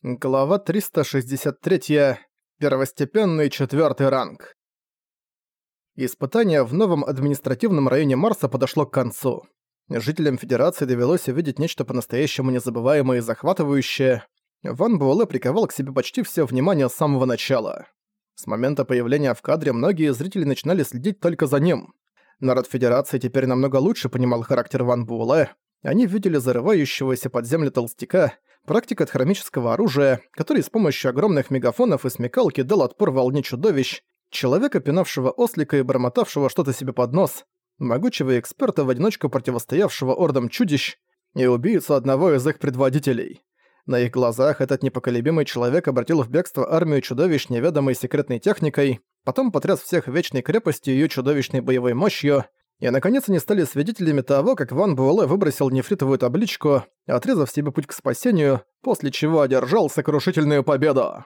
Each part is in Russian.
Глава 363. Первостепенный четвертый ранг. Испытание в новом административном районе Марса подошло к концу. Жителям Федерации довелось увидеть нечто по-настоящему незабываемое и захватывающее. Ван Буэлэ приковал к себе почти все внимание с самого начала. С момента появления в кадре многие зрители начинали следить только за ним. Народ Федерации теперь намного лучше понимал характер Ван Буэлэ. Они видели зарывающегося под землю толстяка, Практика от хромического оружия, который с помощью огромных мегафонов и смекалки дал отпор волне чудовищ, человека, пинавшего ослика и бормотавшего что-то себе под нос, могучего эксперта в одиночку противостоявшего ордам чудищ и убийцу одного из их предводителей. На их глазах этот непоколебимый человек обратил в бегство армию чудовищ неведомой секретной техникой, потом потряс всех вечной крепостью и её чудовищной боевой мощью, и, наконец, они стали свидетелями того, как Ван Буэлэ выбросил нефритовую табличку, отрезав себе путь к спасению, после чего одержал сокрушительную победу.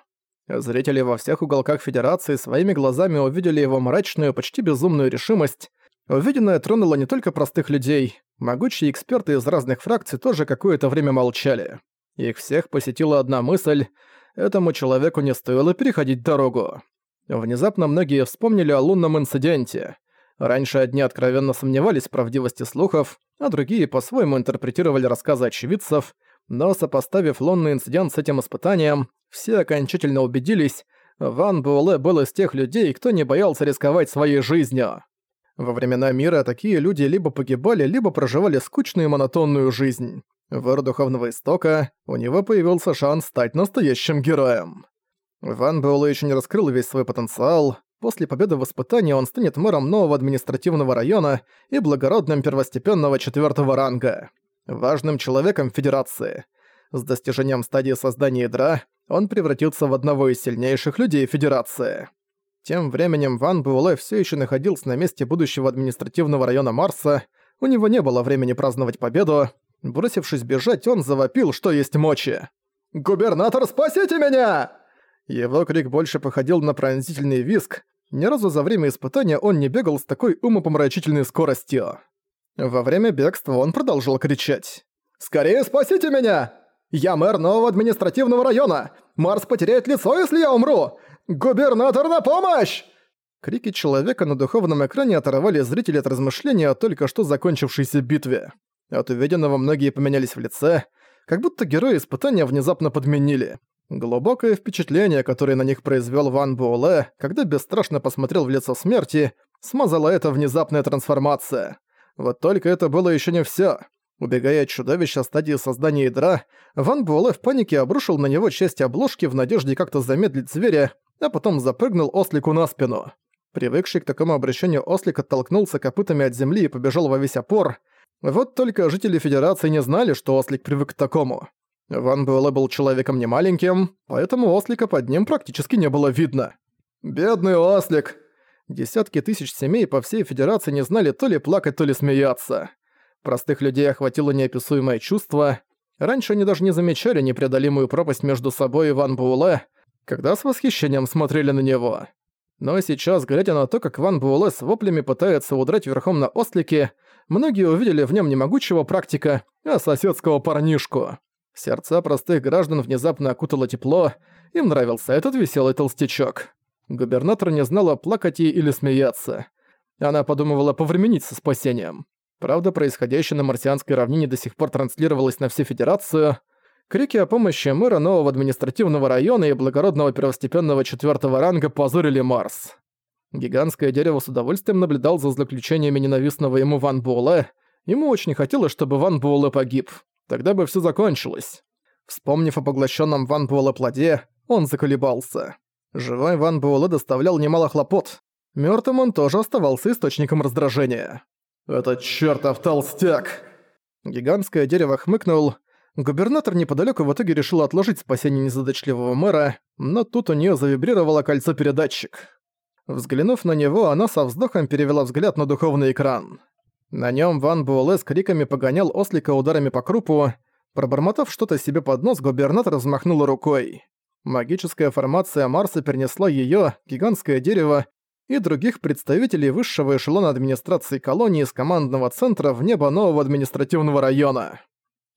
Зрители во всех уголках Федерации своими глазами увидели его мрачную, почти безумную решимость. Увиденное тронуло не только простых людей, могучие эксперты из разных фракций тоже какое-то время молчали. Их всех посетила одна мысль — этому человеку не стоило переходить дорогу. Внезапно многие вспомнили о лунном инциденте. Раньше одни откровенно сомневались в правдивости слухов, а другие по-своему интерпретировали рассказы очевидцев, но сопоставив лунный инцидент с этим испытанием, все окончательно убедились, Ван Буэлэ был из тех людей, кто не боялся рисковать своей жизнью. Во времена мира такие люди либо погибали, либо проживали скучную и монотонную жизнь. В эру Духовного Истока у него появился шанс стать настоящим героем. Ван Буэлэ еще не раскрыл весь свой потенциал, После победы в испытании он станет мэром нового административного района и благородным первостепенного четвертого ранга. Важным человеком Федерации. С достижением стадии создания ядра он превратится в одного из сильнейших людей Федерации. Тем временем Ван Буэлэ все еще находился на месте будущего административного района Марса, у него не было времени праздновать победу. Бросившись бежать, он завопил, что есть мочи. «Губернатор, спасите меня!» Его крик больше походил на пронзительный визг, ни разу за время испытания он не бегал с такой умопомрачительной скоростью. Во время бегства он продолжил кричать. «Скорее спасите меня! Я мэр нового административного района! Марс потеряет лицо, если я умру! Губернатор на помощь!» Крики человека на духовном экране оторвали зрителей от размышления о только что закончившейся битве. От увиденного многие поменялись в лице, как будто герои испытания внезапно подменили. Глубокое впечатление, которое на них произвел Ван Буэлэ, когда бесстрашно посмотрел в лицо смерти, смазала эта внезапная трансформация. Вот только это было еще не все. Убегая от чудовища стадии создания ядра, Ван Буэлэ в панике обрушил на него часть обложки в надежде как-то замедлить зверя, а потом запрыгнул ослику на спину. Привыкший к такому обращению ослик оттолкнулся копытами от земли и побежал во весь опор. Вот только жители Федерации не знали, что ослик привык к такому. Ван Буэлэ был человеком немаленьким, поэтому ослика под ним практически не было видно. «Бедный ослик!» Десятки тысяч семей по всей Федерации не знали то ли плакать, то ли смеяться. Простых людей охватило неописуемое чувство. Раньше они даже не замечали непреодолимую пропасть между собой и Ван Буэлэ, когда с восхищением смотрели на него. Но сейчас, глядя на то, как Ван Буэлэ с воплями пытается удрать верхом на ослике, многие увидели в нем не могучего практика, а соседского парнишку. Сердца простых граждан внезапно окутало тепло, им нравился этот веселый толстячок. Губернатор не знала, плакать ей или смеяться. Она подумывала повременить со спасением. Правда, происходящее на марсианской равнине до сих пор транслировалось на всю Федерацию. Крики о помощи мэра нового административного района и благородного первостепенного четвертого ранга позорили Марс. Гигантское дерево с удовольствием наблюдал за заключениями ненавистного ему Ван Буэлэ. Ему очень хотелось, чтобы Ван Буэлэ погиб. Тогда бы все закончилось. Вспомнив о поглощенном Ван Буэлэ плоде, он заколебался. Живой Ван Буэлэ доставлял немало хлопот. Мёртвым он тоже оставался источником раздражения. «Это чертов толстяк!» Гигантское дерево хмыкнул. Губернатор неподалеку в итоге решил отложить спасение незадачливого мэра, но тут у нее завибрировало кольцо-передатчик. Взглянув на него, она со вздохом перевела взгляд на духовный экран. На нем Ван Буэлэ с криками погонял ослика ударами по крупу. Пробормотав что-то себе под нос, губернатор взмахнула рукой. Магическая формация Марса перенесла ее, гигантское дерево и других представителей высшего эшелона администрации колонии с командного центра в небо нового административного района.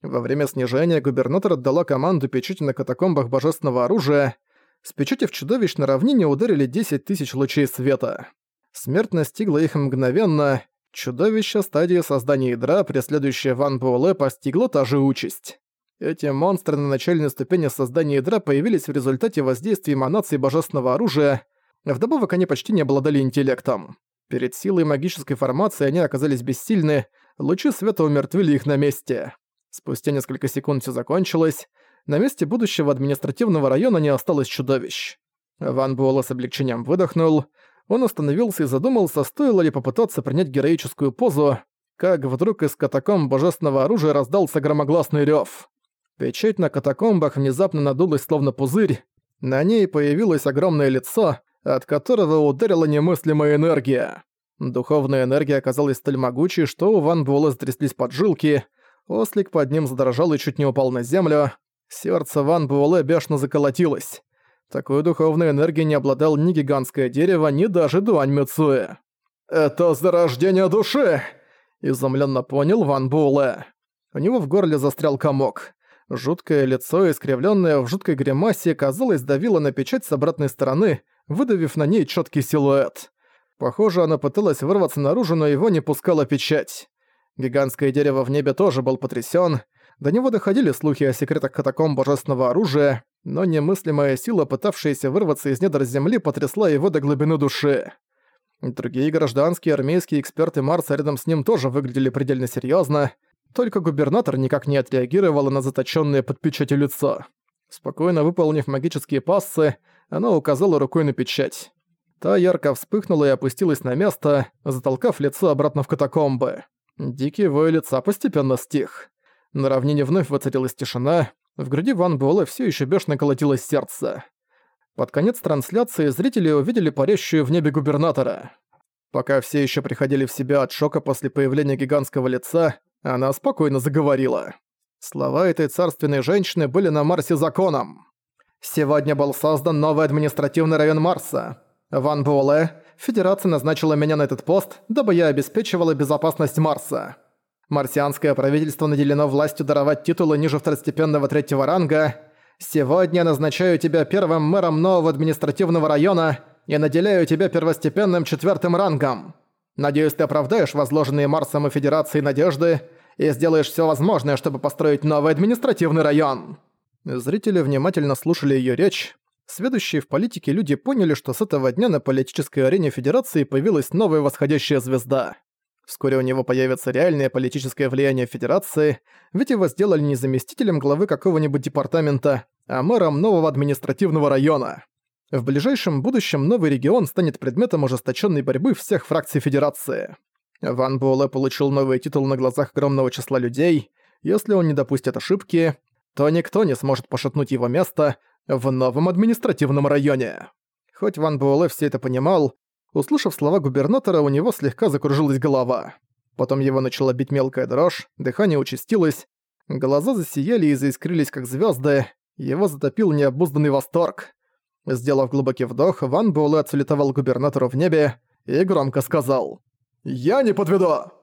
Во время снижения губернатор отдала команду печати на катакомбах божественного оружия. С печати в чудовищ на равнине ударили 10 тысяч лучей света. Смерть настигла их мгновенно. Чудовище стадии создания ядра, преследующее Ван Буэлэ, постигло та же участь. Эти монстры на начальной ступени создания ядра появились в результате воздействия эманаций божественного оружия, вдобавок они почти не обладали интеллектом. Перед силой магической формации они оказались бессильны, лучи света умертвили их на месте. Спустя несколько секунд все закончилось, на месте будущего административного района не осталось чудовищ. Ван Буэлла с облегчением выдохнул, он остановился и задумался, стоило ли попытаться принять героическую позу, как вдруг из катакомб божественного оружия раздался громогласный рёв. Печать на катакомбах внезапно надулась словно пузырь, на ней появилось огромное лицо, от которого ударила немыслимая энергия. Духовная энергия оказалась столь могучей, что у Ван Буэлла затряслись поджилки, ослик под ним задрожал и чуть не упал на землю, сердце Ван Буэлэ бешено заколотилось. Такой духовной энергией не обладал ни гигантское дерево, ни даже Дуань Мюцуэ. «Это зарождение души!» – изумленно понял Ван Буэлэ. У него в горле застрял комок. Жуткое лицо, искривленное в жуткой гримасе, казалось, давило на печать с обратной стороны, выдавив на ней четкий силуэт. Похоже, она пыталась вырваться наружу, но его не пускала печать. Гигантское дерево в небе тоже был потрясен. До него доходили слухи о секретах катакомб божественного оружия, но немыслимая сила, пытавшаяся вырваться из недр земли, потрясла его до глубины души. Другие гражданские армейские эксперты Марса рядом с ним тоже выглядели предельно серьезно, только губернатор никак не отреагировала на заточенное под печатью лицо. Спокойно выполнив магические пассы, она указала рукой на печать. Та ярко вспыхнула и опустилась на место, затолкав лицо обратно в катакомбы. Дикий вой лица постепенно стих. На равнине вновь воцарилась тишина, в груди Ван Буэлэ всё ещё бешено колотилось сердце. Под конец трансляции зрители увидели парящую в небе губернатора. Пока все ещё приходили в себя от шока после появления гигантского лица, она спокойно заговорила. Слова этой царственной женщины были на Марсе законом. «Сегодня был создан новый административный район Марса. Ван Буэлэ, Федерация назначила меня на этот пост, дабы я обеспечивала безопасность Марса. Марсианское правительство наделено властью даровать титулы ниже второстепенного третьего ранга. Сегодня назначаю тебя первым мэром нового административного района и наделяю тебя первостепенным четвертым рангом. Надеюсь, ты оправдаешь возложенные Марсом и Федерацией надежды и сделаешь все возможное, чтобы построить новый административный район». Зрители внимательно слушали ее речь. Сведущие в политике люди поняли, что с этого дня на политической арене Федерации появилась новая восходящая звезда. Вскоре у него появится реальное политическое влияние Федерации, ведь его сделали не заместителем главы какого-нибудь департамента, а мэром нового административного района. В ближайшем будущем новый регион станет предметом ожесточенной борьбы всех фракций Федерации. Ван Буэлэ получил новый титул на глазах огромного числа людей. Если он не допустит ошибки, то никто не сможет пошатнуть его место в новом административном районе. Хоть Ван Буэлэ все это понимал, услышав слова губернатора, у него слегка закружилась голова. Потом его начала бить мелкая дрожь, дыхание участилось, глаза засияли и заискрились как звезды, его затопил необузданный восторг. Сделав глубокий вдох, Ван Буэлэ отсулетовал губернатору в небе и громко сказал «Я не подведу!»